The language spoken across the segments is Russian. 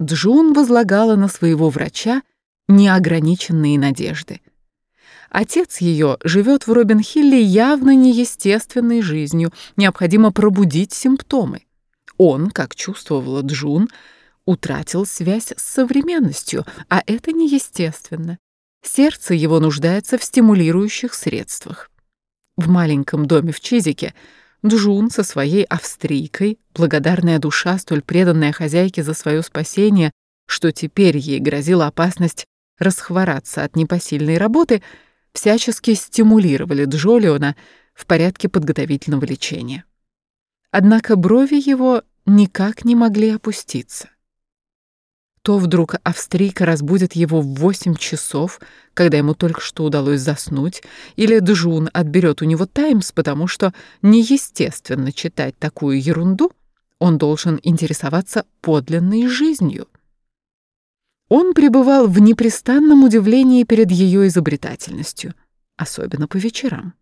Джун возлагала на своего врача неограниченные надежды. Отец ее живет в Робин-Хилле явно неестественной жизнью, необходимо пробудить симптомы. Он, как чувствовала Джун, утратил связь с современностью, а это неестественно. Сердце его нуждается в стимулирующих средствах. В маленьком доме в Чизике Джун со своей австрийкой, благодарная душа, столь преданная хозяйке за свое спасение, что теперь ей грозила опасность расхвораться от непосильной работы, всячески стимулировали Джолиона в порядке подготовительного лечения. Однако брови его никак не могли опуститься. То вдруг австрийка разбудит его в восемь часов, когда ему только что удалось заснуть, или Джун отберет у него «Таймс», потому что неестественно читать такую ерунду, он должен интересоваться подлинной жизнью. Он пребывал в непрестанном удивлении перед ее изобретательностью, особенно по вечерам.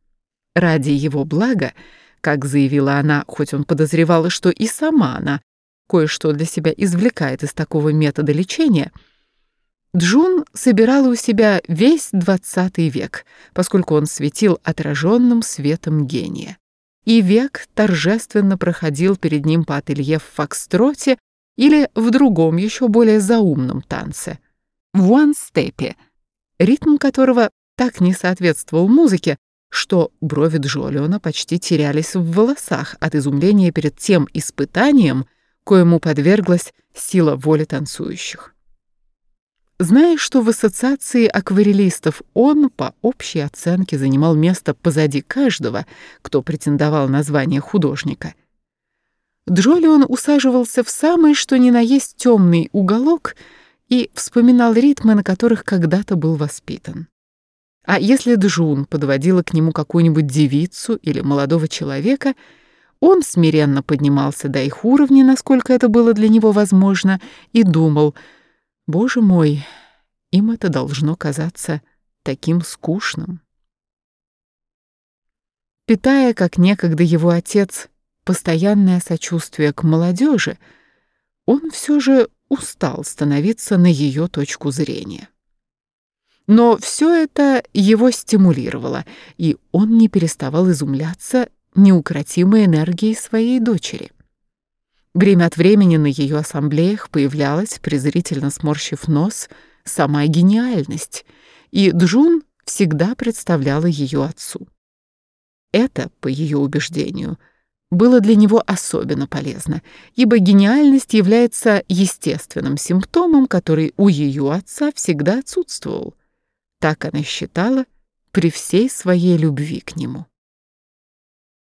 Ради его блага, как заявила она, хоть он подозревала, что и сама она кое-что для себя извлекает из такого метода лечения, Джун собирала у себя весь двадцатый век, поскольку он светил отраженным светом гения. И век торжественно проходил перед ним по ателье в фокстроте или в другом, еще более заумном танце — в one-степе, ритм которого так не соответствовал музыке, что брови Джолиона почти терялись в волосах от изумления перед тем испытанием, коему подверглась сила воли танцующих. Зная, что в ассоциации акварелистов он, по общей оценке, занимал место позади каждого, кто претендовал на звание художника, Джолион усаживался в самый что ни на есть темный уголок и вспоминал ритмы, на которых когда-то был воспитан. А если Джун подводила к нему какую-нибудь девицу или молодого человека — он смиренно поднимался до их уровня, насколько это было для него возможно, и думал, «Боже мой, им это должно казаться таким скучным». Питая, как некогда его отец, постоянное сочувствие к молодежи, он все же устал становиться на ее точку зрения. Но все это его стимулировало, и он не переставал изумляться неукротимой энергией своей дочери. Время от времени на ее ассамблеях появлялась, презрительно сморщив нос, сама гениальность, и Джун всегда представляла ее отцу. Это, по ее убеждению, было для него особенно полезно, ибо гениальность является естественным симптомом, который у ее отца всегда отсутствовал. Так она считала при всей своей любви к нему.